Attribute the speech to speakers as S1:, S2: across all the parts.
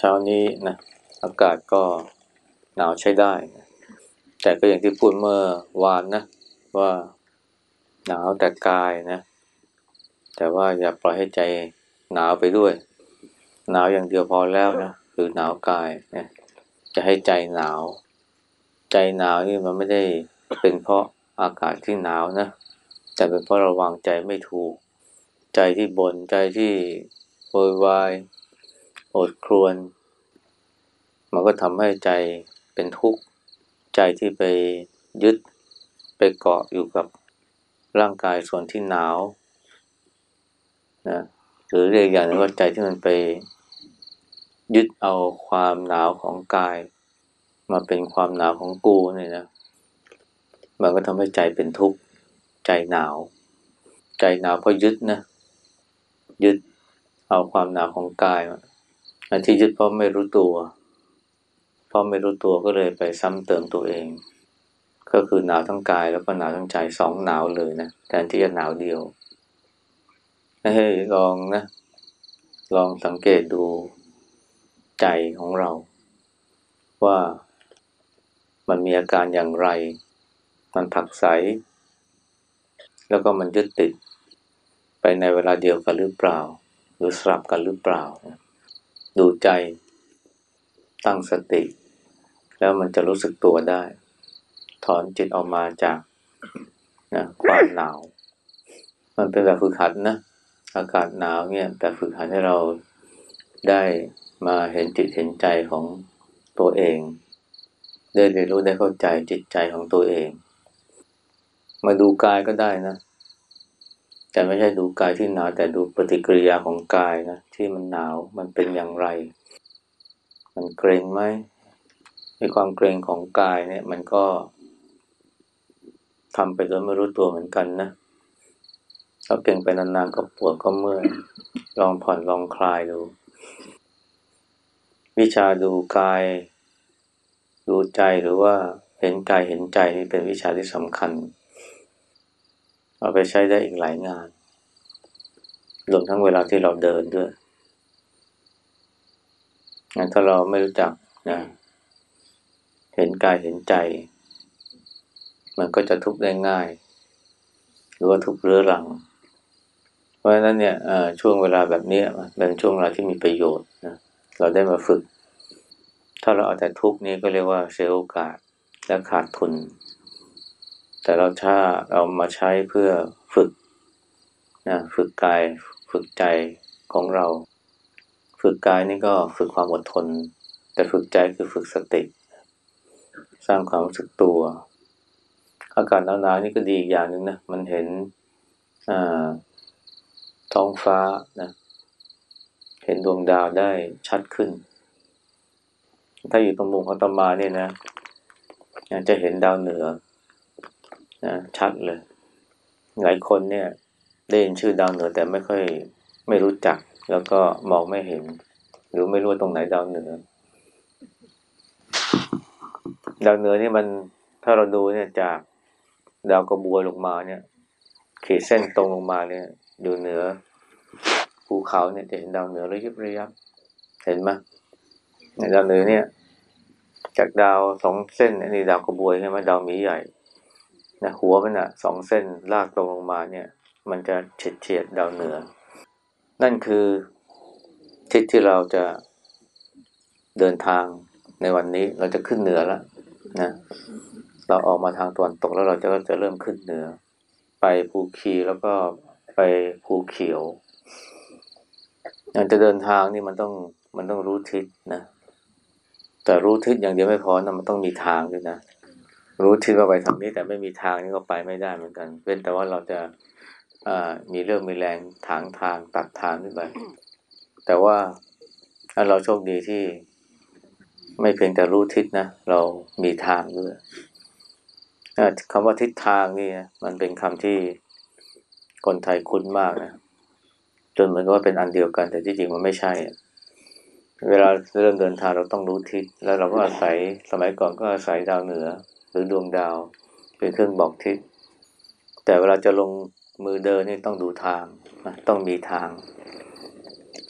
S1: เช้านี้นะอากาศก็หนาวใช้ได้นะแต่ก็อย่างที่พูดเมื่อวานนะ ว่าหนาวแต่กายนะ แต่ว่าอย่าปล่อยให้ใจหนาวไปด้วย หนาวอย่างเดียวพอแล้วนะคือหนาวกายนะจะให้ใจหนาว ใจหนาวนี่มันไม่ได้เป็นเพราะอากาศที่หนาวนะแต่เป็นเพราะเราวางใจไม่ถูก ใจที่บน่นใจที่โวยวาย อดครวน มันก็ทำให้ใจเป็นทุกข์ ใจที่ไปยึดไปเกาะอยู่กับร่างกายส่วนที่หนาวนะหรือเรียกอย่างนึงว่าใจที่มันไปยึดเอาความหนาวของกาย มาเป็นความหนาวของกูเนี่ยนะ มันก็ทำให้ใจเป็นทุกข์ใจหนาว ใจหนาวเพราะยึดนะ ยึดเอาความหนาวของกายอัน ที่ยึดเพราะไม่รู้ตัว เพราะไม่รู้ตัวก็เลยไปซ้ำเติมตัวเอง ก็คือหนาวทั้งกายแล้วก็หนาวทั้งใจสองหนาวเลยนะแทนที่จะหนาวเดียวให้ลองนะ ลองสังเกตดูใจของเรา ว่ามันมีอาการอย่างไร มันผักใส แล้วก็มันยึดติด ไปในเวลาเดียวกันหรือเปล่า หรือสลับกันหรือเปล่านะ ดูใจตั้งสติ แล้วมันจะรู้สึกตัวได้ ถอนจิตออกมาจากนะความหนาว มันเป็นแบบฝึกหัดนะ อากาศหนาวเนี่ยแต่ฝึกหัดให้เราได้มาเห็นจิตเห็นใจของตัวเอง ได้เรียนรู้ได้เข้าใจจิตใจของตัวเอง มาดูกายก็ได้นะ แต่ไม่ใช่ดูกายที่หนาวแต่ดูปฏิกิริยาของกายนะที่มันหนาวมันเป็นอย่างไร มันเกรงไหมในความเกรงของกายเนี่ย มันก็ทำไปโดยไม่รู้ตัวเหมือนกันนะถ้าเก่งไปนานๆก็ปวดก็เมื่อยลองผ่อนลองคลายดู วิชาดูกาย ดูใจหรือว่าเห็นกายเห็นใจนี่เป็นวิชาที่สำคัญเเอาไปใช้ได้อีกหลายงาน รวมทั้งเวลาที่เราเดินด้วยถ้าเราไม่รู้จักนะเห็นกายเห็นใจ มันก็จะทุกข์ได้ง่าย หรือว่าทุกข์เรื้อรัง เพราะฉะนั้นเนี่ยช่วงเวลาแบบนี้เป็นช่วงเวลาที่มีประโยชน์นะเราได้มาฝึก ถ้าเราเอาแต่ทุกข์นี้ก็เรียกว่าเสียโอกาสและขาดทุน แต่เราถ้าเรามาใช้เพื่อฝึกนะฝึกกายฝึกใจของเรา ฝึกกายนี่ก็ฝึกความอดทน แต่ฝึกใจคือฝึกสติ สร้างความรู้สึกตัวอากาศหนาวๆนี่ก็ดีอีกอย่างหนึ่งนะมันเห็นท้องฟ้านะเห็นดวงดาวได้ชัดขึ้น ถ้าอยู่ตรงมุมของตมาเนี่ยนะจะเห็นดาวเหนือ นะชัดเลย หลายคนเนี่ย ได้ยินชื่อดาวเหนือแต่ไม่ค่อยไม่รู้จัก แล้วก็มองไม่เห็น หรือไม่รู้ตรงไหนดาวเหนือดาวเหนือนี่มันถ้าเราดูเนี่ยจากดาวกระบวยลงมาเนี่ยขีดเส้นตรงลงมาเนี่ย อยู่เหนือภูเขาเนี่ยจะเห็นดาวเหนือระยิบระยับเห็นไหมในดาวเหนือเนี่ย จากดาวสองเส้นนี่ดาวกระบวยใช่ไหมดาวมีใหญ่ นะหัวมันอะสองเส้นลากตรงลงมาเนี่ย มันจะเฉียดเฉียดดาวเหนือ นั่นคือทิศที่เราจะเดินทางในวันนี้เราจะขึ้นเหนือแล้วนะเราออกมาทางตะวันตกแล้วเราจะก็จะเริ่มขึ้นเหนือ ไปภูคีแล้วก็ไปภูเขียวอยากจะเดินทางนี่มันต้องมันต้องรู้ทิศนะ แต่รู้ทิศอย่างเดียวไม่พอนะมันต้องมีทางด้วยนะ รู้ทิศว่าไปทางนี้แต่ไม่มีทางนี่ก็ไปไม่ได้เหมือนกันเว้นแต่ว่าเราจะมีเรื่องมีแรงถางทางตัดทางขึ้นไปแต่ว่าเราโชคดีที่ไม่เพียงแต่รู้ทิศนะเรามีทางด้วยคำว่าทิศทางนี่นะมันเป็นคำที่คนไทยคุ้นมากนะจนเหมือนกับว่าเป็นอันเดียวกัน แต่ที่จริงมันไม่ใช่ เวลาเริ่มเดินทางเราต้องรู้ทิศแล้วเราก็อาศัยสมัยก่อนก็อาศัยดาวเหนือ รือดวงดาว เป็นเครื่องบอกทิศแต่เวลาจะลงมือเดินนี่ต้องดูทางต้องมีทาง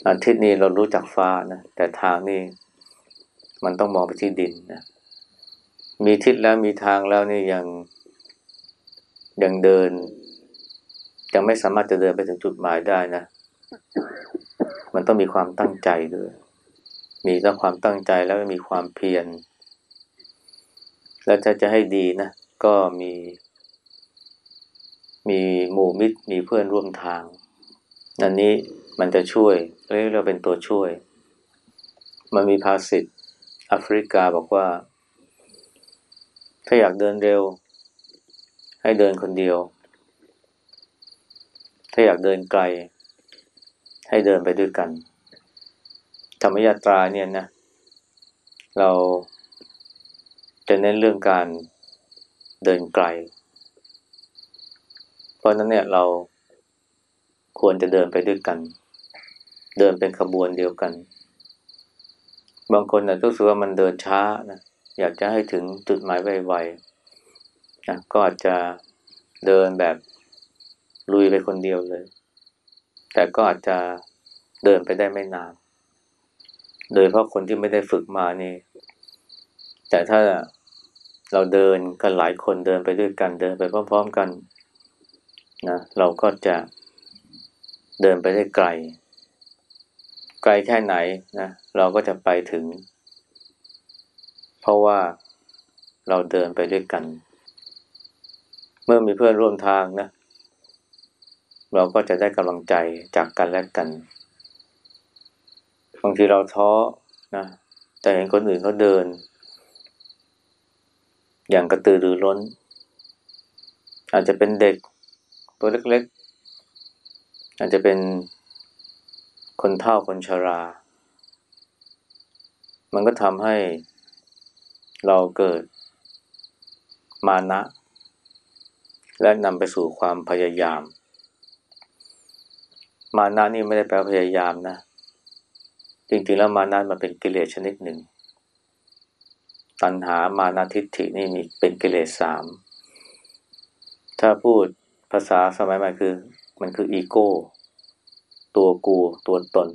S1: อาทิตย์นี้เรารู้จักฟ้านะแต่ทางนี่มันต้องมองไปที่ดินนะมีทิศแล้วมีทางแล้วนี่ยังยังเดิน ยังไม่สามารถจะเดินไปถึงจุดหมายได้นะ มันต้องมีความตั้งใจด้วย มีทั้งความตั้งใจแล้วมีความเพียร แล้วจะจะให้ดีนะ ก็มี มีหมู่มิตร มีเพื่อนร่วมทาง อันนี้มันจะช่วยเรียกเราเป็นตัวช่วย มันมีภาษิตแอฟริกาบอกว่า ถ้าอยากเดินเร็ว ให้เดินคนเดียว ถ้าอยากเดินไกล ให้เดินไปด้วยกัน ธรรมยาตราเนี่ยนะ เรา จะเน้นเรื่องการเดินไกล เพราะนั้นเนี่ยเราควรจะเดินไปด้วยกัน เดินเป็นขบวนเดียวกัน บางคนนะรู้สึกว่ามันเดินช้านะอยากจะให้ถึงจุดหมายไวๆนะก็อาจจะเดินแบบลุยไปคนเดียวเลย แต่ก็อาจจะเดินไปได้ไม่นาน โดยเพราะคนที่ไม่ได้ฝึกมานี่ แต่ถ้า เราเดินกันหลายคนเดินไปด้วยกันเดินไปพร้อมๆกันนะเราก็จะเดินไปได้ไกล ไกลแค่ไหนนะเราก็จะไปถึง เพราะว่าเราเดินไปด้วยกัน เมื่อมีเพื่อนร่วมทางนะ เราก็จะได้กำลังใจจากกันและกันบางทีเราท้อนะแต่เห็นคนอื่นเขาเดิน อย่างกระตือรือร้น อาจจะเป็นเด็กตัวเล็กๆ อาจจะเป็นคนเฒ่าคนชรา มันก็ทำให้เราเกิดมานะ และนำไปสู่ความพยายาม มานะนี่ไม่ได้แปลพยายามนะ จริงๆแล้วมานะมันเป็นกิเลสชนิดหนึ่ง ตัณหามานะทิฏฐินี่มีเป็นกิเลสสามถ้าพูดภาษาสมัยใหม่คือ มันคืออีโก้ ตัวกูตัวตน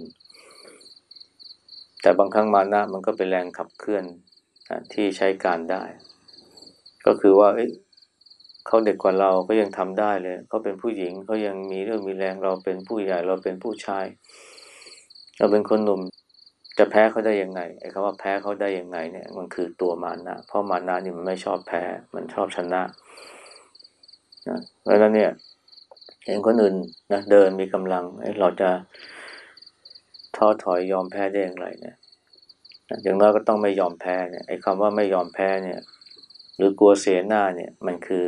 S1: แต่บางครั้งมานะมันก็เป็นแรงขับเคลื่อนที่ใช้การได้ ก็คือว่าเขาเด็กกว่าเราก็ยังทำได้เลย เขาเป็นผู้หญิงเขายังมีเรื่องมีแรงเราเป็นผู้ใหญ่เราเป็นผู้ชาย เราเป็นคนหนุ่ม จะแพ้เขาได้ยังไงไอ้คำว่าแพ้เขาได้ยังไงเนี่ย มันคือตัวมานะเพราะมานะนี่มันไม่ชอบแพ้ มันชอบชนะนะเพราะฉะนั้นเนี่ย เห็นคนอื่นนะเดินมีกำลังเราจะท้อถอยยอมแพ้ได้อย่างไรเนี่ยอย่างน้อยก็ต้องไม่ยอมแพ้เนี่ยไอ้คำว่าไม่ยอมแพ้เนี่ย หรือกลัวเสียหน้าเนี่ย มันคือ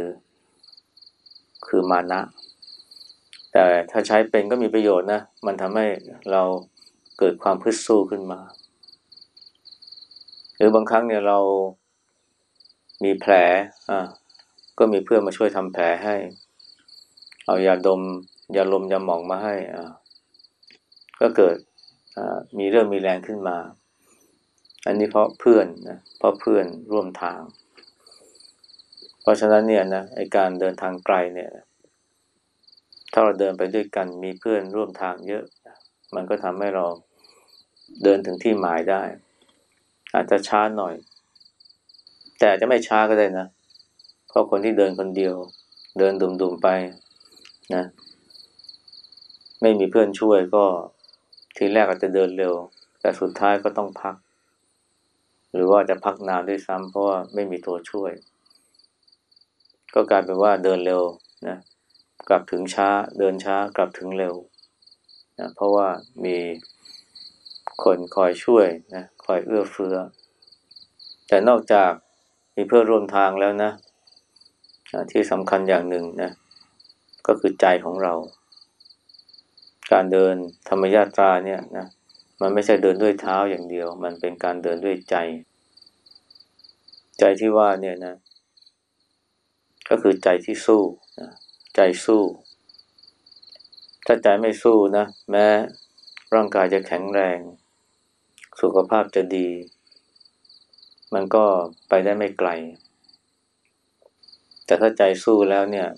S1: คือมานะ แต่ถ้าใช้เป็นก็มีประโยชน์นะมันทำให้เรา เกิดความพึดสู้ขึ้นมา หรือบางครั้งเนี่ยเรามีแผลอ่าก็มีเพื่อนมาช่วยทำแผลให้ เอายาดมยาลมยาหมองมาให้อ่าก็เกิดมีเรื่องมีแรงขึ้นมา อันนี้เพราะเพื่อนนะเพราะเพื่อนร่วมทาง เพราะฉะนั้นเนี่ยนะไอการเดินทางไกลเนี่ย ถ้าเราเดินไปด้วยกันมีเพื่อนร่วมทางเยอะ มันก็ทำให้เราเดินถึงที่หมายได้ อาจจะช้าหน่อย แต่จะไม่ช้าก็ได้นะ เพราะคนที่เดินคนเดียว เดินดุมๆไปนะ ไม่มีเพื่อนช่วยก็ทีแรกอาจจะเดินเร็ว แต่สุดท้ายก็ต้องพัก หรือว่าจะพักนานด้วยซ้ำเพราะว่าไม่มีตัวช่วย ก็กลายเป็นว่าเดินเร็วนะ กลับถึงช้า เดินช้ากลับถึงเร็ว นะเพราะว่ามีคนคอยช่วยนะคอยเอื้อเฟื้อ แต่นอกจากมีเพื่อร่วมทางแล้วนะที่สำคัญอย่างหนึ่งนะก็คือใจของเรา การเดินธรรมญาตราเนี่ยนะมันไม่ใช่เดินด้วยเท้าอย่างเดียว มันเป็นการเดินด้วยใจ ใจที่ว่าเนี่ยนะ ก็คือใจที่สู้นะใจสู้ ถ้าใจไม่สู้นะ แม้ร่างกายจะแข็งแรง สุขภาพจะดี มันก็ไปได้ไม่ไกล แต่ถ้าใจสู้แล้วเนี่ย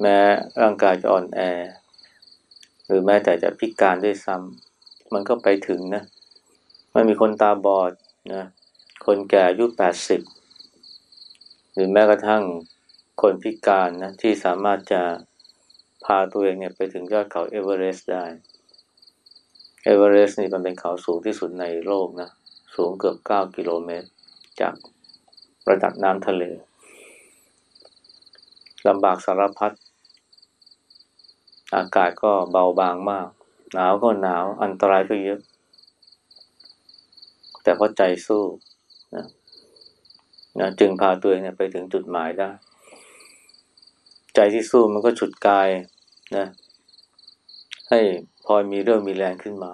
S1: แม้ร่างกายจะอ่อนแอ หรือแม้แต่จะพิการด้วยซ้ำมันก็ไปถึงนะมันมีคนตาบอดนะคนแก่อายุแปดสิบหรือแม้กระทั่งคนพิการนะที่สามารถจะ พาตัวเองเนี่ยไปถึงยอดเขาเอเวอเรสต์ได้ เอเวอเรสต์นี่มันเป็นเขาสูงที่สุดในโลกนะ สูงเกือบเก้ากิโลเมตร จากระดับน้ำทะเลลำบากสารพัด อากาศก็เบาบางมาก หนาวก็หนาว อันตรายก็เยอะ แต่พอใจสู้นะนะจึงพาตัวเองเนี่ยไปถึงจุดหมายได้ ใจที่สู้มันก็ฉุดกาย นะ ให้พลอยมีเรื่องมีแรงขึ้นมา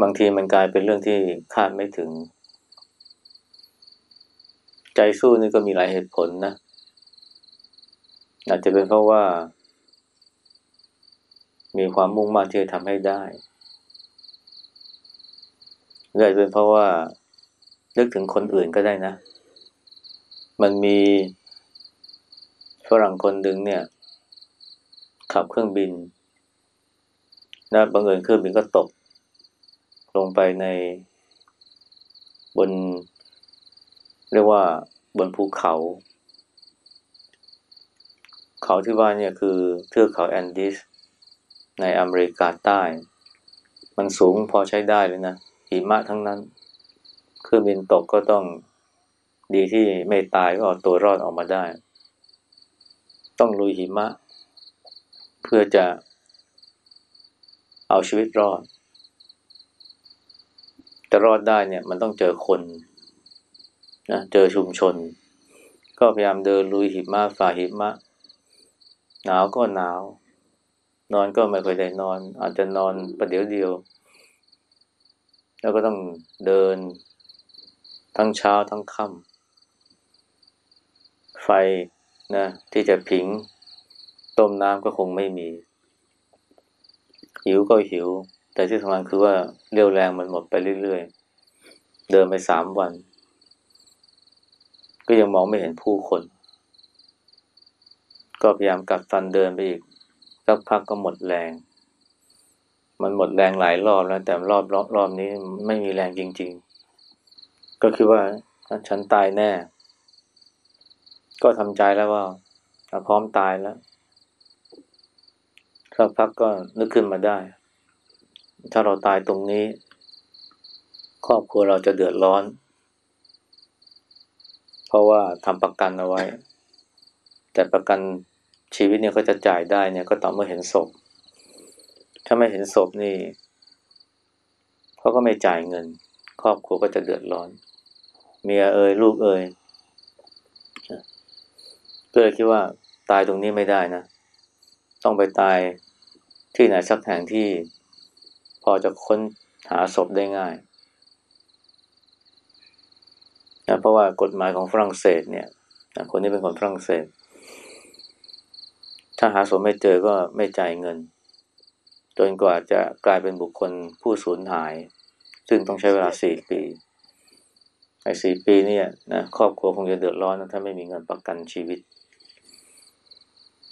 S1: บางทีมันกลายเป็นเรื่องที่คาดไม่ถึง ใจสู้นี่ก็มีหลายเหตุผลนะ อาจจะเป็นเพราะว่า มีความมุ่งมั่นที่จะทำให้ได้หรืออาจจะเป็นเพราะว่านึกถึงคนอื่นก็ได้นะ มันมีฝรั่งคนหนึ่งเนี่ย ขับเครื่องบินนะบังเอิญเครื่องบินก็ตก ลงไปใน บน เรียกว่าบนภูเขา เขาที่ว่าเนี่ยคือเทือกเขาแอนดิสในอเมริกาใต้ มันสูงพอใช้ได้เลยนะหิมะทั้งนั้น เครื่องบินตกก็ต้องดีที่ไม่ตายก็เอาตัวรอดออกมาได้ ต้องลุยหิมะ พื่อจะเอาชีวิตรอด จะรอดได้เนี่ยมันต้องเจอคนนะเจอชุมชน ก็พยายามเดินลุยหิมะฝ่าหิมะ หนาวก็หนาว นอนก็ไม่ค่อยได้นอน อาจจะนอนประเดี๋ยวเดียว แล้วก็ต้องเดิน ทั้งเช้าทั้งค่ำไฟนะที่จะผิง ต้มน้ำก็คงไม่มี หิวก็หิว แต่ที่สำคัญคือว่าเรี่ยวแรงมันหมดไปเรื่อยๆ เดินไปสามวัน ก็ยังมองไม่เห็นผู้คน ก็พยายามกัดฟันเดินไปอีกสักพักก็หมดแรง มันหมดแรงหลายรอบแล้ว แต่รอบรอบรอบนี้ไม่มีแรงจริง ๆ ก็คือว่าฉันตายแน่ ก็ทำใจแล้วว่าพร้อมตายแล้ว สักพักก็นึกขึ้นมาได้ ถ้าเราตายตรงนี้ ครอบครัวเราจะเดือดร้อน เพราะว่าทำประกันเอาไว้ แต่ประกันชีวิตเนี่ยก็จะจ่ายได้เนี่ยก็ต่อเมื่อเห็นศพ ถ้าไม่เห็นศพนี่เขาก็ไม่จ่ายเงิน ครอบครัวก็จะเดือดร้อน เมียเอ่ยลูกเอ่ยก็เลยคิดว่าตายตรงนี้ไม่ได้นะ ต้องไปตาย ที่ไหนสักแห่งที่พอจะค้นหาศพได้ง่ายนะเพราะว่ากฎหมายของฝรั่งเศสเนี่ยนะคนนี้เป็นคนฝรั่งเศส ถ้าหาศพไม่เจอก็ไม่จ่ายเงิน จนกว่าจะกลายเป็นบุคคลผู้สูญหาย ซึ่งต้องใช้เวลาสี่ปีไอ้สี่ปีเนี่นะครอบครัวคงจะเดือดร้อนนะถ้าไม่มีเงินประกันชีวิต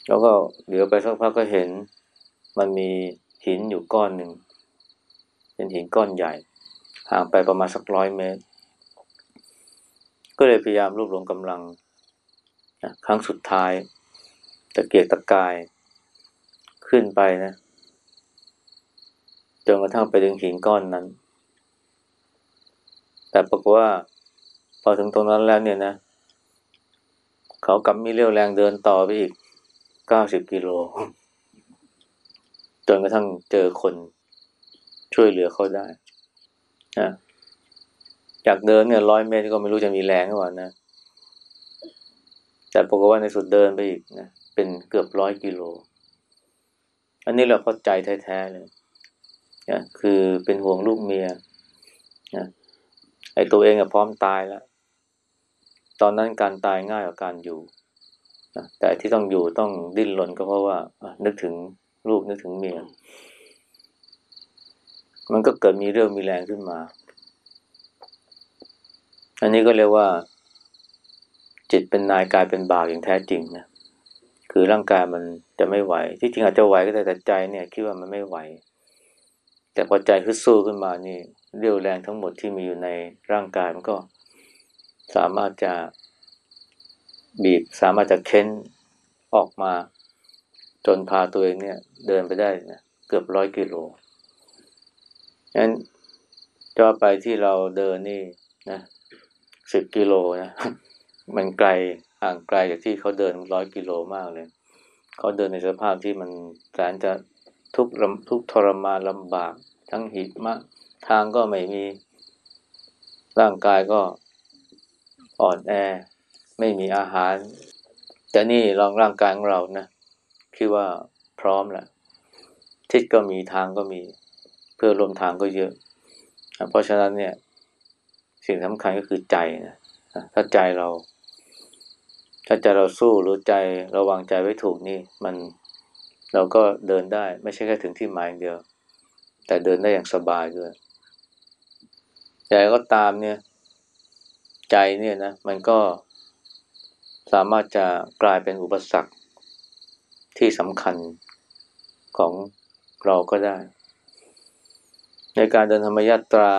S1: แล้วก็เดี๋ยวไปสักพักก็เห็น มันมีหินอยู่ก้อนหนึ่ง เป็นหินก้อนใหญ่ ห่างไปประมาณสักร้อยเมตร ก็เลยพยายามรวบรวมกำลังนะครั้งสุดท้ายตะเกียกตะกายขึ้นไปนะจนกระทั่งไปถึงหินก้อนนั้น แต่ปรากฏว่า พอถึงตรงนั้นแล้วเนี่ยนะ เขากลับมีเรี่ยวแรงเดินต่อไปอีกเก้าสิบกิโล จนกระทั่งเจอคนช่วยเหลือเขาได้นะจากเดินเนี่ยร้อยเมตรก็ไม่รู้จะมีแรงหรือเปล่านะ แต่ปรากฏว่าในสุดเดินไปอีกนะ เป็นเกือบร้อยกิโล อันนี้เราเข้าใจแท้ๆเลยนะคือเป็นห่วงลูกเมียนะไอ้ตัวเองก็พร้อมตายแล้ว ตอนนั้นการตายง่ายกว่าการอยู่นะแต่ที่ต้องอยู่ต้องดิ้นรนก็เพราะว่านึกถึง ลูกนึกถึงเมีย มันก็เกิดมีเรื่องมีแรงขึ้นมา อันนี้ก็เรียกว่า จิตเป็นนายกายเป็นบ่าวอย่างแท้จริงนะคือร่างกายมันจะไม่ไหว ที่จริงอาจจะไหวก็ได้แต่ใจเนี่ย คิดว่ามันไม่ไหว แต่พอใจฮึดสู้ขึ้นมานี่เรี่ยวแรงทั้งหมดที่มีอยู่ในร่างกายมันก็สามารถจะบีบสามารถจะเค้นออกมา จนพาตัวเองเนี่ย เดินไปได้นะเกือบร้อยกิโลงั้นจะไปที่เราเดินนี่นะสิบกิโลนะมันไกลห่างไกลจากที่เขาเดินร้อยกิโลมากเลย เขาเดินในสภาพที่มันแสนจะทุกทุกทรมานลำบาก ทั้งหิมะทางก็ไม่มี ร่างกายก็อ่อนแอ ไม่มีอาหาร แต่นี่ลองร่างกายของเรานะ คิดว่าพร้อมแหละทิศก็มีทางก็มี เพื่อลมทางก็เยอะ เพราะฉะนั้นเนี่ย สิ่งสำคัญก็คือใจนะถ้าใจเรา ถ้าใจเราสู้หรือใจเราวางใจไว้ถูกนี่ มันเราก็เดินได้ ไม่ใช่แค่ถึงที่หมายเดียว แต่เดินได้อย่างสบายด้วยใจก็ตามเนี่ย ใจเนี่ยนะมันก็สามารถจะกลายเป็นอุปสรรค ที่สำคัญของเราก็ได้ ในการเดินธรรมยาตรา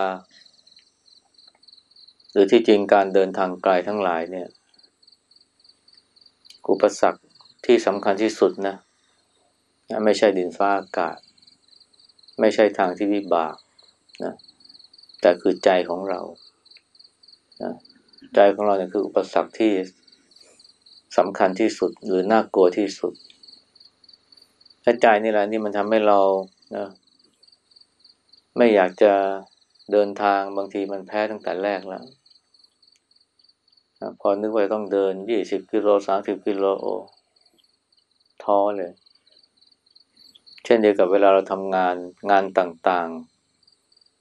S1: หรือที่จริงการเดินทางไกลทั้งหลายเนี่ย อุปสรรคที่สำคัญที่สุดนะ ไม่ใช่ดินฟ้าอากาศ ไม่ใช่ทางที่วิบากนะแต่คือใจของเรานะใจของเราเนี่ยคืออุปสรรคที่สำคัญที่สุดหรือน่ากลัวที่สุด ถ้าใจนี่แหละนี่มันทำให้เรานะไม่อยากจะเดินทางบางทีมันแพ้ตั้งแต่แรกแล้วพอนึกว่าต้องเดินยี่สิบกิโลสามสิบกิโลโอท้อเลย เช่นเดียวกับเวลาเราทำงานงานต่าง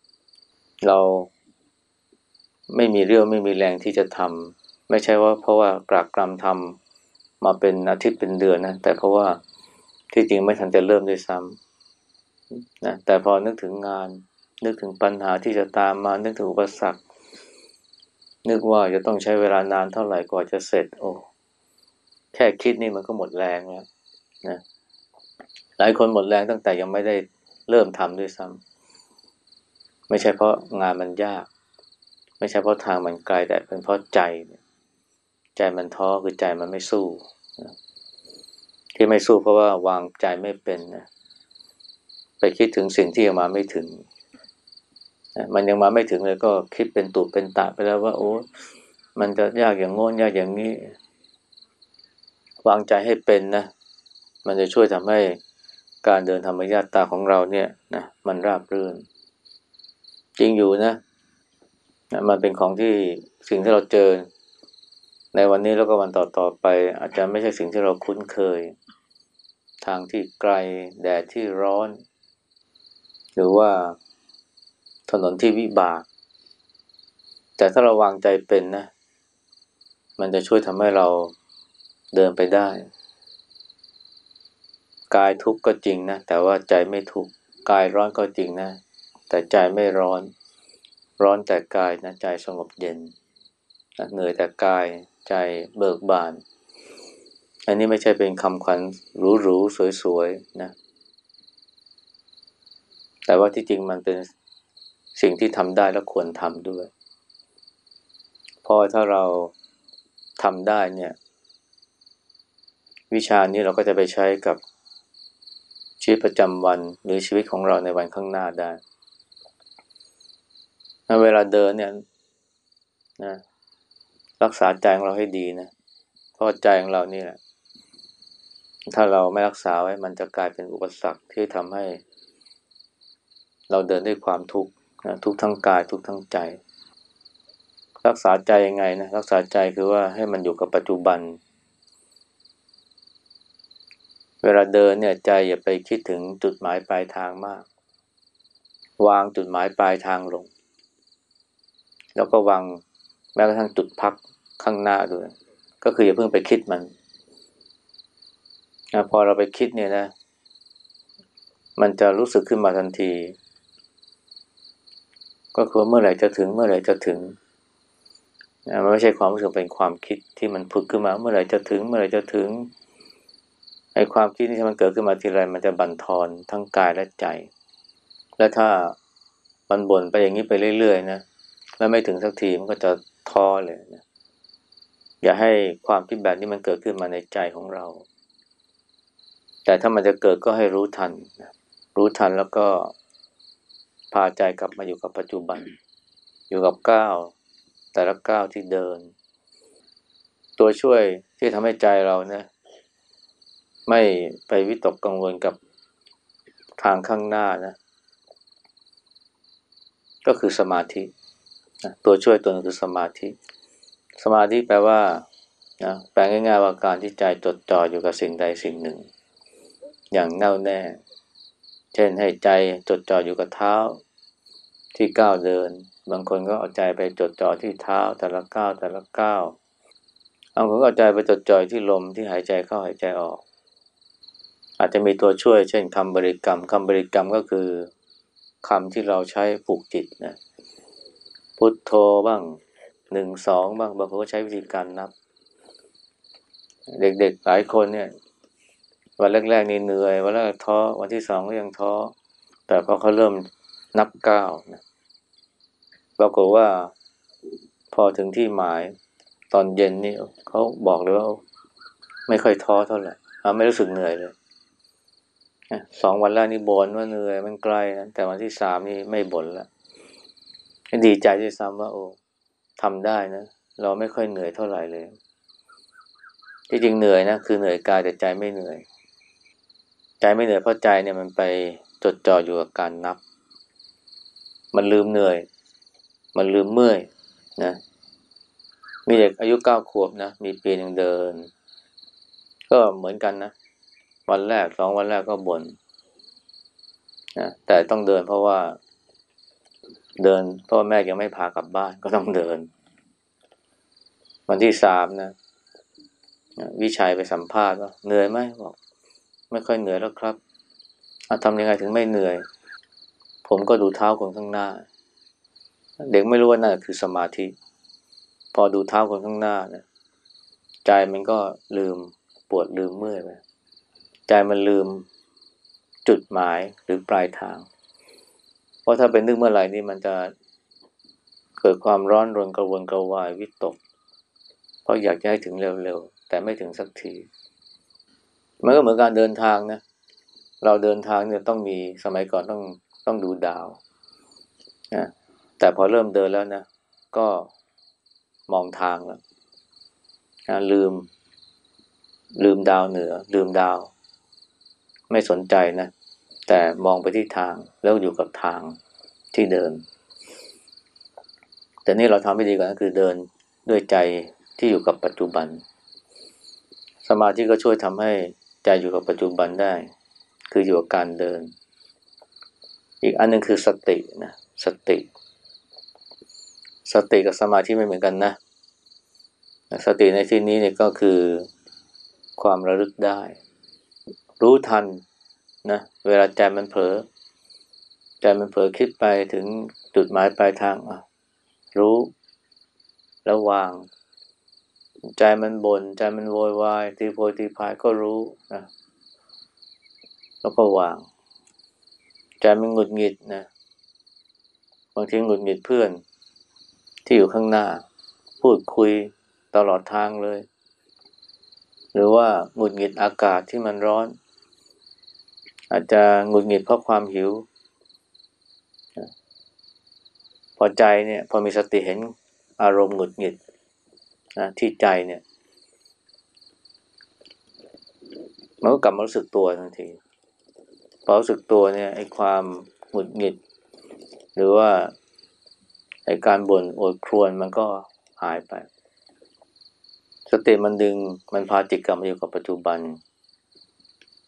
S1: ๆ เราไม่มีเรี่ยวไม่มีแรงที่จะทำไม่ใช่ว่าเพราะว่ากรากกรำทำมาเป็นอาทิตย์เป็นเดือนนะ แต่เพราะว่า ที่จริงไม่ทันจะเริ่มด้วยซ้ำนะแต่พอนึกถึงงาน นึกถึงปัญหาที่จะตามมา นึกถึงอุปสรรค นึกว่าจะต้องใช้เวลานานเท่าไหร่กว่าจะเสร็จ โอ้แค่คิดนี่มันก็หมดแรงแล้วนะหลายคนหมดแรงตั้งแต่ยังไม่ได้เริ่มทำด้วยซ้ำไม่ใช่เพราะงานมันยาก ไม่ใช่เพราะทางมันไกลแต่เป็นเพราะใจ ใจมันท้อคือใจมันไม่สู้นะ ที่ไม่สู้เพราะว่าวางใจไม่เป็นนะไปคิดถึงสิ่งที่ยังมาไม่ถึงมันยังมาไม่ถึงเลยก็คิดเป็นตุเป็นตะไปแล้วว่า โอ้มันจะยากอย่างโน้นยากอย่างนี้ วางใจให้เป็นนะ มันจะช่วยทำให้การเดินธรรมญาตาของเราเนี่ยนะมันราบรื่น จริงอยู่นะนะมันเป็นของที่สิ่งที่เราเจอ ในวันนี้แล้วก็วันต่อๆไป อาจจะไม่ใช่สิ่งที่เราคุ้นเคย ทางที่ไกลแดดที่ร้อน หรือว่าถนนที่วิบาก แต่ถ้าเราวางใจเป็นนะ มันจะช่วยทำให้เราเดินไปได้ กายทุกข์ก็จริงนะ แต่ว่าใจไม่ทุกข์กายร้อนก็จริงนะ แต่ใจไม่ร้อน ร้อนแต่กายนะ ใจสงบเย็นเหนื่อยแต่กายใจเบิกบาน อันนี้ไม่ใช่เป็นคำขวัญหรูๆสวยๆนะ แต่ว่าที่จริงมันเป็นสิ่งที่ทำได้และควรทำด้วย พอถ้าเราทำได้เนี่ย วิชานี้เราก็จะไปใช้กับชีวิตประจำวันหรือชีวิตของเราในวันข้างหน้าได้เวลาเดินเนี่ยนะรักษาใจของเราให้ดีนะเพราะใจของเรานี่แหละ ถ้าเราไม่รักษาไว้มันจะกลายเป็นอุปสรรคที่ทำให้ เราเดินด้วยความทุกข์นะทุกทั้งกายทุกทั้งใจ รักษาใจยังไงนะรักษาใจคือว่าให้มันอยู่กับปัจจุบัน เวลาเดินเนี่ยใจอย่าไปคิดถึงจุดหมายปลายทางมาก วางจุดหมายปลายทางลง แล้วก็วางแม้กระทั่งจุดพักข้างหน้าด้วย ก็คืออย่าเพิ่งไปคิดมัน นะพอเราไปคิดเนี่ยนะ มันจะรู้สึกขึ้นมาทันที ก็คือเมื่อไหร่จะถึงเมื่อไหร่จะถึงนะมันไม่ใช่ความรู้สึกเป็นความคิดที่มันผุดขึ้นมา เมื่อไหร่จะถึง เมื่อไหร่จะถึงไอ้ความคิดที่มันเกิดขึ้นมาทีไรมันจะบั่นทอนทั้งกายและใจ และถ้ามันบ่นไปอย่างนี้ไปเรื่อยๆนะแล้วไม่ถึงสักทีมันก็จะท้อเลยนะอย่าให้ความคิดแบบนี้มันเกิดขึ้นมาในใจของเรา แต่ถ้ามันจะเกิดก็ให้รู้ทัน รู้ทันแล้วก็พาใจกลับมาอยู่กับปัจจุบัน อยู่กับก้าวแต่ละก้าวที่เดิน ตัวช่วยที่ทำให้ใจเรานะไม่ไปวิตกกังวลกับทางข้างหน้านะ ก็คือสมาธิตัวช่วยตัวนึงคือสมาธิ สมาธิแปลว่านะแปลง่ายๆว่าการที่ใจจดจ่ออยู่กับสิ่งใดสิ่งหนึ่ง อย่างแน่วแน่ เช่นให้ใจจดจ่ออยู่กับเท้า ที่ก้าวเดิน บางคนก็เอาใจไปจดจ่อที่เท้าแต่ละก้าวแต่ละก้าวบางคนก็เอาใจไปจดจ่อที่ลมที่หายใจเข้าหายใจออก อาจจะมีตัวช่วย เช่นคำบริกรรมคำบริกรรมก็คือคำที่เราใช้ผูกจิตนะ พุทโธบ้างหนึ่งสองบ้างบางคนก็ใช้วิธีการนับ เด็กๆหลายคนเนี่ย วันแรกๆนี่เหนื่อย วันแรกท้อ วันที่สองก็ยังท้อ แต่พอเขาเริ่มนับก้าวนะปรากฏว่าพอถึงที่หมายตอนเย็นนี่เขาบอกเลยว่าไม่ค่อยท้อเท่าไหร่ไม่รู้สึกเหนื่อยเลยสองวันแรกนี่บ่นว่าเหนื่อยมันไกลนะแต่วันที่สามนี่ไม่บ่นละดีใจด้วยซ้ำว่า โอ้ทำได้นะเราไม่ค่อยเหนื่อยเท่าไหร่เลย ที่จริงเหนื่อยนะคือเหนื่อยกายแต่ใจไม่เหนื่อย ใจไม่เหนื่อยเพราะใจเนี่ยมันไปจดจ่ออยู่กับการนับ มันลืมเหนื่อย มันลืมเมื่อยนะ มีเด็กอายุเก้าขวบนะ มีปีหนึ่งเดิน ก็เหมือนกันนะ วันแรกสองวันแรกก็บน่นนะแต่ต้องเดินเพราะว่า เดินพ่อแม่ยังไม่พากลับบ้านก็ต้องเดิน วันที่สามนะ วิชัยไปสัมภาษณ์ว่าเหนื่อยไหมบอก ไม่ค่อยเหนื่อยแล้วครับทำยังไงถึงไม่เหนื่อย ผมก็ดูเท้าคนข้างหน้า เด็กไม่รู้ว่านั่นคือสมาธิ พอดูเท้าคนข้างหน้าเนี่ยใจมันก็ลืมปวดลืมเมื่อยไปใจมันลืมจุดหมายหรือปลายทาง เพราะถ้าเป็นนึกเมื่อไหร่นี่มันจะเกิดความร้อนรนกระวนกระวายวิตก เพราะอยากจะให้ถึงเร็วๆ แต่ไม่ถึงสักที มันก็เหมือนการเดินทางนะ เราเดินทางเนี่ยต้องมีสมัยก่อนต้องต้องดูดาวนะแต่พอเริ่มเดินแล้วนะ ก็มองทางแล้วนะลืม ลืมดาวเหนือ ลืมดาว ไม่สนใจนะ แต่มองไปที่ทางแล้วอยู่กับทางที่เดิน แต่นี่เราทำไม่ดีกว่านั้นคือเดินด้วยใจที่อยู่กับปัจจุบัน สมาธิก็ช่วยทำให้ ใจอยู่กับปัจจุบันได้ คืออยู่กับการเดิน อีกอันนึงคือสตินะสติ สติกับสมาธิไม่เหมือนกันนะ สติในที่นี้เนี่ยก็คือความระลึกได้ รู้ทันนะเวลาใจมันเผลอใจมันเผลอคิดไปถึงจุดหมายปลายทางอะรู้ แล้ววาง ใจมันบน่นใจมันโวยวายตีโพยตีพายก็รู้นะแล้วก็วาง ใจมันหงุดหงิดนะบางทีหงุดหงิดเพื่อน ที่อยู่ข้างหน้า พูดคุยตลอดทางเลย หรือว่าหงุดหงิดอากาศที่มันร้อน อาจจะหงุดหงิดเพราะความหิว พอใจเนี่ย พอมีสติเห็นอารมณ์หงุดหงิด นะที่ใจเนี่ยมันก็กลับมารู้สึกตัวทันทีพอรู้สึกตัวเนี่ยไอ้ความหงุดหงิด หรือว่าไอ้การบ่นโอดครวนมันก็หายไป สติมันดึงมันพาจิตกลับมาอยู่กับปัจจุบัน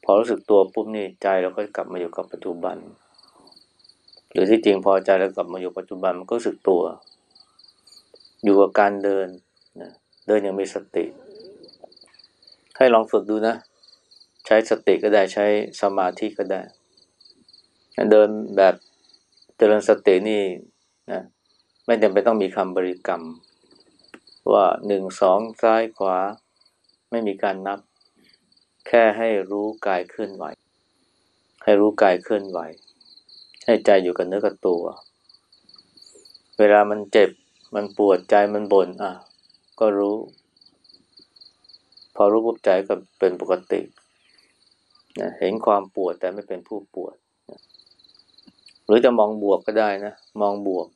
S1: พอรู้สึกตัวปุ๊บนี่ใจเราก็กลับมาอยู่กับปัจจุบัน หรือที่จริงพอใจเรากลับมาอยู่ปัจจุบันมันก็รู้สึกตัว อยู่กับการเดิน เดินอย่างมีสติ ให้ลองฝึกดูนะ ใช้สติก็ได้ใช้สมาธิก็ได้ เดินแบบเจริญสตินี่นะไม่จำเป็นต้องมีคำบริกรรม ว่าหนึ่งสองซ้ายขวา ไม่มีการนับ แค่ให้รู้กายเคลื่อนไหว ให้รู้กายเคลื่อนไหว ให้ใจอยู่กับเนื้อกับตัว เวลามันเจ็บมันปวดใจมันบน่นอะ ก็รู้ พอรู้ปุ๊บใจก็เป็นปกตินะเห็นความปวดแต่ไม่เป็นผู้ปวดนะหรือจะมองบวกก็ได้นะมองบวก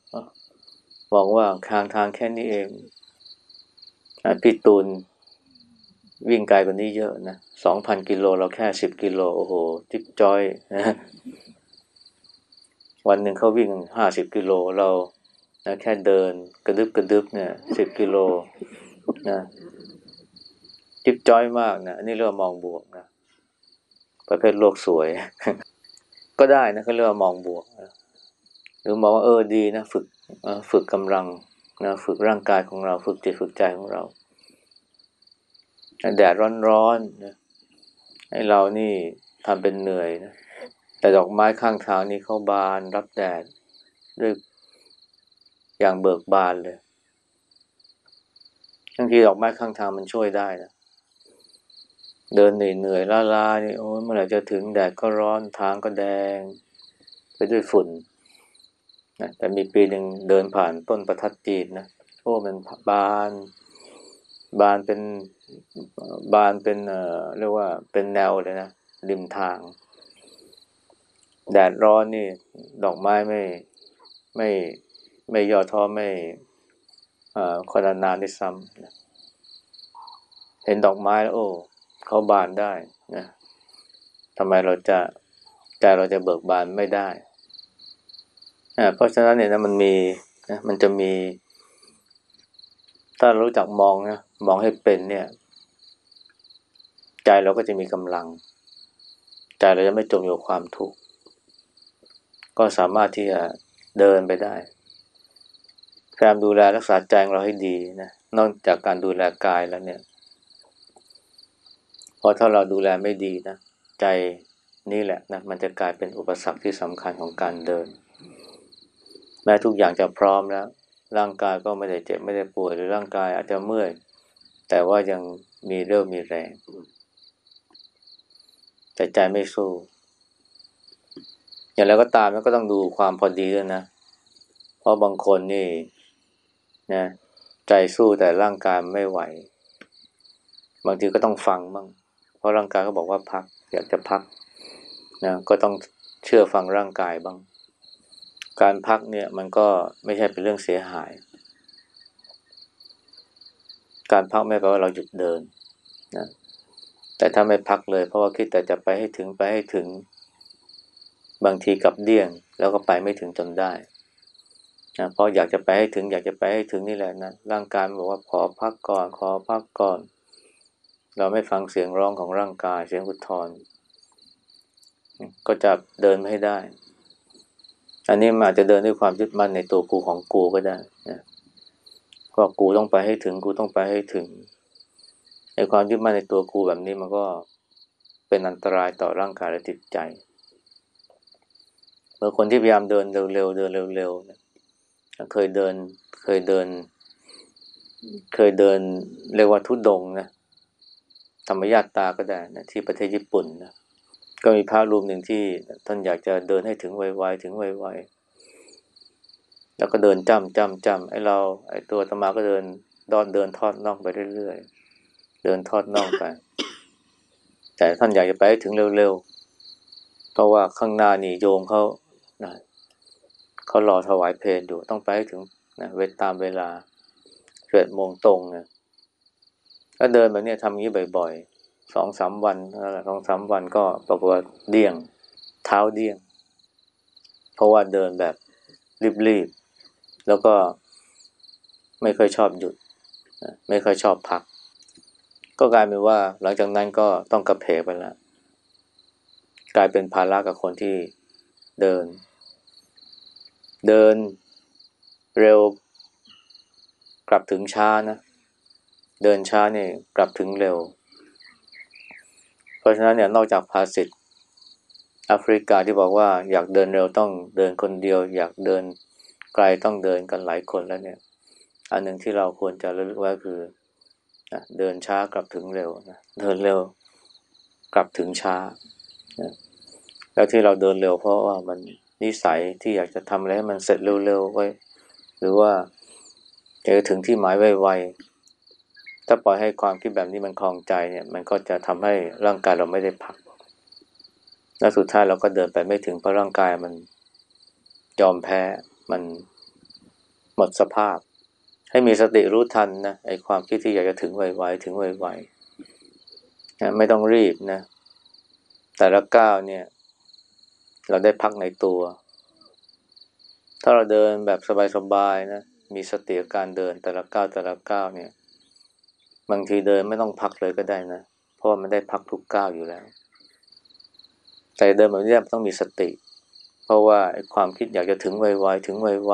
S1: มองว่าทางทางแค่นี้เองพี่ตูนวิ่งไกลกว่านี้เยอะนะสองพันกิโลเราแค่สิบกิโลโอ้โหจิ๊บจอยนะวันหนึ่งเขาวิ่งห้าสิบกิโลเรานะแค่เดินกระดึบกระดึบเนี่ยสิบกิโล นะจิ๊บจ้อยมากนะอันนี้เรียกว่ามองบวกนะประเภทโลกสวย ก็ได้นะเขาเรียกว่ามองบวกนะหรือมองว่าเออดีนะฝึกฝึกกำลังนะฝึกร่างกายของเรา ฝึกจิตฝึกใจของเราแดดร้อนๆนะให้เรานี่ทำเป็นเหนื่อยนะแต่ดอกไม้ข้างทางนี่เขาบานรับแดดด้วยอย่างเบิกบานเลย บางทีดอกไม้ข้างทางมันช่วยได้นะเดินเหนื่อยๆล้าๆนี่โอ้ยเมื่อไหร่จะถึงแดดก็ร้อนทางก็แดง ไปด้วยฝุ่นนะแต่มีปีหนึ่งเดินผ่านต้นประทัดจีนนะโอ้มันบาน บานเป็นบานเป็นเอ่อเรียกว่าเป็นแนวเลยนะริมทาง แดดร้อนนี่ ดอกไม้ไม่ไม่ไม่ย่อท้อไม่ อ่าคนนานได้ซ้ำเห็นดอกไม้แล้วโอ้เขาบานได้นะทำไมเราจะใจเราจะเบิกบานไม่ได้เพราะฉะนั้นเนี่ยนะมันมีนะมันจะมี ถ้ารู้จักมองนะมองให้เป็นเนี่ย ใจเราก็จะมีกำลัง ใจเราจะไม่จมอยู่ความทุกข์ก็สามารถที่จะเดินไปได้ พยายามดูแลรักษาใจของเราให้ดีนะนอกจากการดูแลกายแล้วเนี่ยพราะถ้าเราดูแลไม่ดีนะ ใจนี่แหละนะมันจะกลายเป็นอุปสรรคที่สำคัญของการเดิน แม้ทุกอย่างจะพร้อมแล้ว ร่างกายก็ไม่ได้เจ็บไม่ได้ป่วยหรือร่างกายอาจจะเมื่อย แต่ว่ายังมีเรี่ยวมีแรง แต่ใจไม่สู้อย่างไรก็ตามแล้วก็ต้องดูความพอดีด้วยนะ เพราะบางคนนี่ นะใจสู้แต่ร่างกายไม่ไหว บางทีก็ต้องฟังบ้างเพราะร่างกายก็บอกว่าพัก อยากจะพักนะก็ต้องเชื่อฟังร่างกายบ้าง การพักเนี่ยมันก็ไม่ใช่เป็นเรื่องเสียหาย การพักไม่แปลว่าเราหยุดเดินนะแต่ถ้าไม่พักเลยเพราะว่าคิดแต่จะไปให้ถึงไปให้ถึง บางทีกับเดี่ยง แล้วก็ไปไม่ถึงจนได้ นะเพราะอยากจะไปให้ถึง อยากจะไปให้ถึงนี่แหละนะร่างกายบอกว่าขอพักก่อน ขอพักก่อน เราไม่ฟังเสียงร้องของร่างกายเสียงอุทธรก็จะเดินไม่ได้ อันนี้มันอาจจะเดินด้วยความยึดมั่นในตัวกูของกูก็ได้นะว่ากูต้องไปให้ถึงกูต้องไปให้ถึงในความยึดมั่นในตัวกูแบบนี้มันก็เป็นอันตรายต่อร่างกายและจิตใจเมื่อคนที่พยายามเดินเร็วๆเดินเร็วๆนะ เคยเดิน เคยเดิน เคยเดินเรียกว่าทุดดงนะธรรมญาตาก็ได้นะที่ประเทศญี่ปุ่นนะก็มีพระรูปหนึ่งที่ท่านอยากจะเดินให้ถึงไวๆถึงไวๆแล้วก็เดินจ้ำจ้ำจ้ำไอ้เรา ไอ้ตัวธรรมาก็เดินดอนเดินทอดน่องไปเรื่อยๆเดินทอดน่องไป แต่ท่านอยากจะไปถึงเร็วๆเพราะว่าข้างหน้านี่โยมเขานะ เขารอถวายเพลอยู่ต้องไปให้ถึงนะเวทตามเวลาเจ็ดโมงตรงเนี่ยก็เดินแบบนี้ทำอย่างนี้บ่อยๆสองสามวันสองสามวันก็ปรากฏว่าเดี่ยง เท้าเดี่ยง เพราะว่าเดินแบบรีบๆ แล้วก็ไม่ค่อยชอบหยุด ไม่ค่อยชอบพัก ก็กลายเป็นว่า หลังจากนั้นก็ต้องกระเพกไปแล้วกลายเป็นภาระกับคนที่เดิน เดินเร็ว กลับถึงช้านะ เดินช้าเนี่ยกลับถึงเร็ว เพราะฉะนั้นเนี่ยนอกจากภาษิตแอฟริกาที่บอกว่าอยากเดินเร็วต้องเดินคนเดียว อยากเดินไกลต้องเดินกันหลายคนแล้วเนี่ย อันหนึ่งที่เราควรจะระลึกไว้คือเดินช้ากลับถึงเร็วนะเดินเร็วกลับถึงช้านะแล้วที่เราเดินเร็วเพราะว่ามัน นิสัยที่อยากจะทำอะไรให้มันเสร็จเร็วๆไว้ หรือว่าจะถึงที่หมายไวๆถ้าปล่อยให้ความคิดแบบนี้มันคลองใจเนี่ย มันก็จะทำให้ร่างกายเราไม่ได้พักและสุดท้ายเราก็เดินไปไม่ถึงเพราะร่างกายมันยอมแพ้มันหมดสภาพ ให้มีสติรู้ทันนะไอ้ความคิดที่อยากจะถึงไวๆถึงไวๆนะไม่ต้องรีบนะ แต่ละก้าวเนี่ย เราได้พักในตัว ถ้าเราเดินแบบสบายๆนะ มีสติการเดินแต่ละก้าวแต่ละก้าวเนี่ย บางทีเดินไม่ต้องพักเลยก็ได้นะ เพราะมันได้พักทุกก้าวอยู่แล้ว แต่เดินแบบนี้ต้องมีสติ เพราะว่าความคิดอยากจะถึงไวๆถึงไว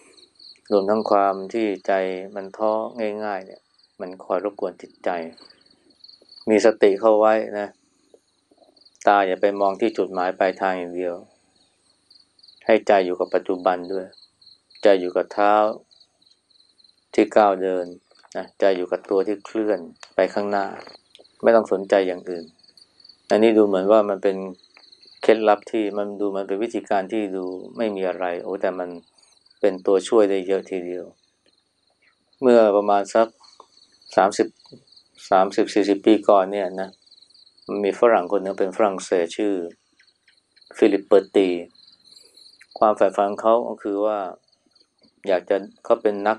S1: ๆรวมทั้งความที่ใจมันท้อง่าย ๆ เนี่ย มันคอยรบกวนจิตใจ มีสติเข้าไว้นะ ตาอย่าไปมองที่จุดหมายปลายทางอย่างเดียว ให้ใจอยู่กับปัจจุบันด้วย ใจอยู่กับเท้าที่ก้าวเดินนะใจอยู่กับตัวที่เคลื่อนไปข้างหน้า ไม่ต้องสนใจอย่างอื่น อันนี้ดูเหมือนว่ามันเป็นเคล็ดลับที่มันดูมันเป็นวิธีการที่ดูไม่มีอะไร โอ้แต่มันเป็นตัวช่วยได้เยอะทีเดียว เมื่อประมาณสักสามสิบสามสิบสี่สิบปีก่อนเนี่ยนะ มีฝรั่งคนหนึ่งเป็นฝรั่งเศสชื่อ ฟิลิปป์ เปอตี ความใฝ่ฝันเขาก็คือว่าอยากจะเขาเป็นนัก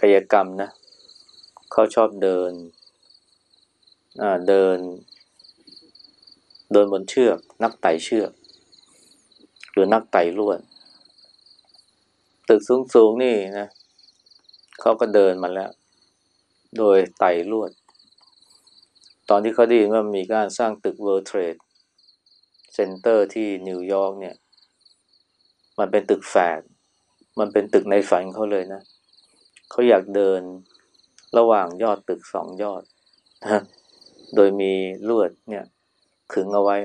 S1: กายกรรมนะเขาชอบเดินเดิน เดินบนเชือก นักไต่เชือก หรือนักไต่ลวดตึกสูงๆนี่นะเขาก็เดินมาแล้ว โดยไต่ลวด ตอนที่เขาได้ยินว่ามีการสร้างตึก World Trade Center ที่นิวยอร์กเนี่ย มันเป็นตึกแฝดมันเป็นตึกในฝันเขาเลยนะเขาอยากเดินระหว่างยอดตึกสองยอด โดยมีลวดเนี่ยขึงเอาไว้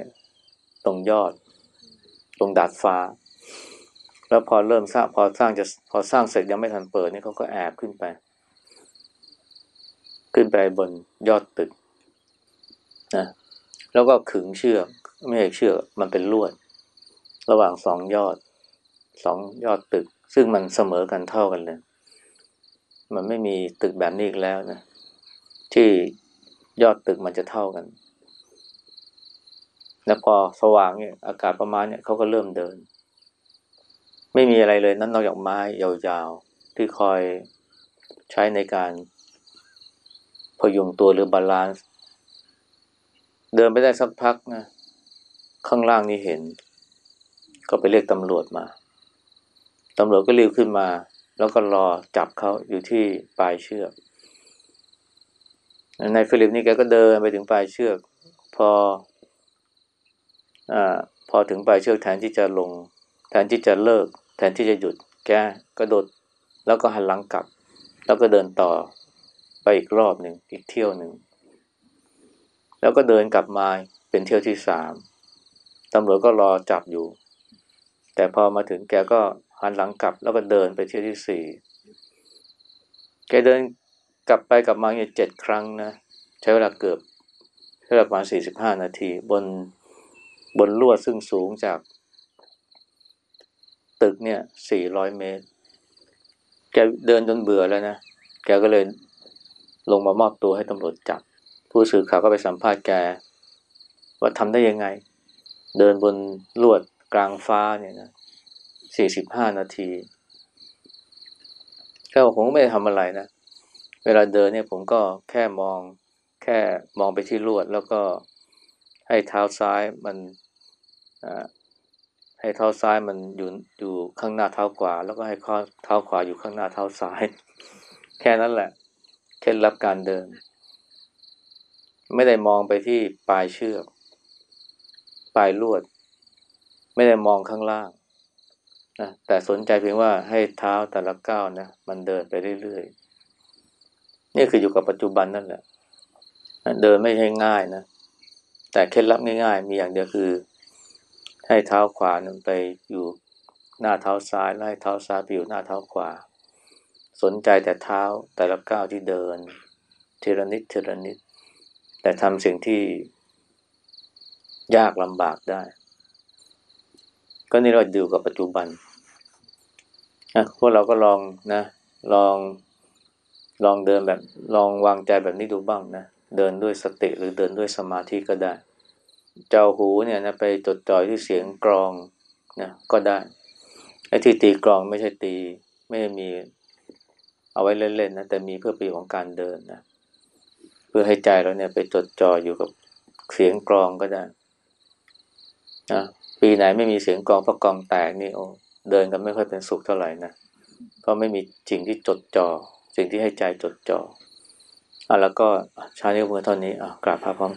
S1: ตรงยอด ตรงดาดฟ้า แล้วพอเริ่มสร้างพอสร้างจะพอสร้างเสร็จยังไม่ทันเปิดนี่เขาก็แอบขึ้นไป ขึ้นไปบนยอดตึก นะแล้วก็ขึงเชือก ไม่ใช่เชือกมันเป็นลวด ระหว่างสองยอดสองยอดตึก ซึ่งมันเสมอกันเท่ากันเลย มันไม่มีตึกแบบนี้อีกแล้วนะที่ยอดตึกมันจะเท่ากัน แล้วพอสว่างเนี่ยอากาศประมาณเนี่ยเขาก็เริ่มเดิน ไม่มีอะไรเลยนั้นนอกจากไม้ยาวๆ ที่คอยใช้ในการพยุงตัวหรือ balance เดินไปได้สักพักนะ ข้างล่างนี่เห็น ก็ไปเรียกตำรวจมา ตำรวจก็รีบขึ้นมา แล้วก็รอจับเขาอยู่ที่ปลายเชือกในฟิลิปนี่แกก็เดินไปถึงปลายเชือก พออ่พอถึงปลายเชือกแทนที่จะลง แทนที่จะเลิก แทนที่จะหยุด แกก็โดดแล้วก็หันหลังกลับ แล้วก็เดินต่อไปอีกรอบหนึ่งอีกเที่ยวหนึ่ง แล้วก็เดินกลับมาเป็นเที่ยวที่สามตำรวจก็รอจับอยู่ แต่พอมาถึงแกก็หันหลังกลับ แล้วก็เดินไปเที่ยวที่สี่แกเดินกลับไปกลับมาเนี่ยเจ็ดครั้งนะ ใช้เวลาเกือบใช้เวลาประมาณสี่สิบห้านาที บนบนลวดซึ่งสูงจาก ตึกเนี่ยสี่ร้อยเมตร แกเดินจนเบื่อแล้วนะ แกก็เลยลงมามอบตัวให้ตำรวจจับ ผู้สื่อข่าวก็ไปสัมภาษณ์แก ว่าทำได้ยังไง เดินบนลวดกลางฟ้าเนี่ยนะสี่สิบห้านาทีแค่ผมไม่ได้ทำอะไรนะ เวลาเดินเนี่ยผมก็แค่มอง แค่มองไปที่ลวด แล้วก็ให้เท้าซ้ายมันให้เท้าซ้ายมันอยู่อยู่ข้างหน้าเท้าขวา แล้วก็ให้ข้อเท้าขวาอยู่ข้างหน้าเท้าซ้าย แค่นั้นแหละเคล็ดลับการเดิน ไม่ได้มองไปที่ปลายเชือก ปลายลวด ไม่ได้มองข้างล่างนะแต่สนใจเพียงว่าให้เท้าแต่ละก้าวนะมันเดินไปเรื่อยๆนี่คืออยู่กับปัจจุบันนั่นแหละเดินไม่ใช่ง่ายนะแต่เคล็ดลับง่ายๆ มีอย่างเดียวคือ ให้เท้าขวานั้นไปอยู่หน้าเท้าซ้ายแล้วให้เท้าซ้ายไปอยู่หน้าเท้าขวา สนใจแต่เท้าแต่ละก้าวที่เดินทีละนิดทีละนิด แต่ทำสิ่งที่ยากลำบากได้ ก็นี่เราดูกับปัจจุบันนะพวกเราก็ลองนะ ลองลองเดินแบบลองวางใจแบบนี้ดูบ้างนะ เดินด้วยสติหรือเดินด้วยสมาธิก็ได้ เจ้าหูเนี่ยนะไปจดจ่อยที่เสียงกรองนะก็ได้ไอ้ที่ตีกรองไม่ใช่ตี ไม่มีเอาไว้เล่นๆนะแต่มีเพื่อประโยชน์ของการเดินนะเพื่อให้ใจเราเนี่ยไปจดจ่ออยู่กับเสียงกรองก็ได้นะปีไหนไม่มีเสียงกรองเพราะกรองแตกนี่โอ้เดินกันไม่ค่อยเป็นสุขเท่าไหร่นะเพราะไม่มีสิ่งที่จดจอ่อสิ่งที่ให้ใจจดจอ่ออะแล้วก็ชาเนี้เมื่อเท่านี้อะกราบพระพร้อม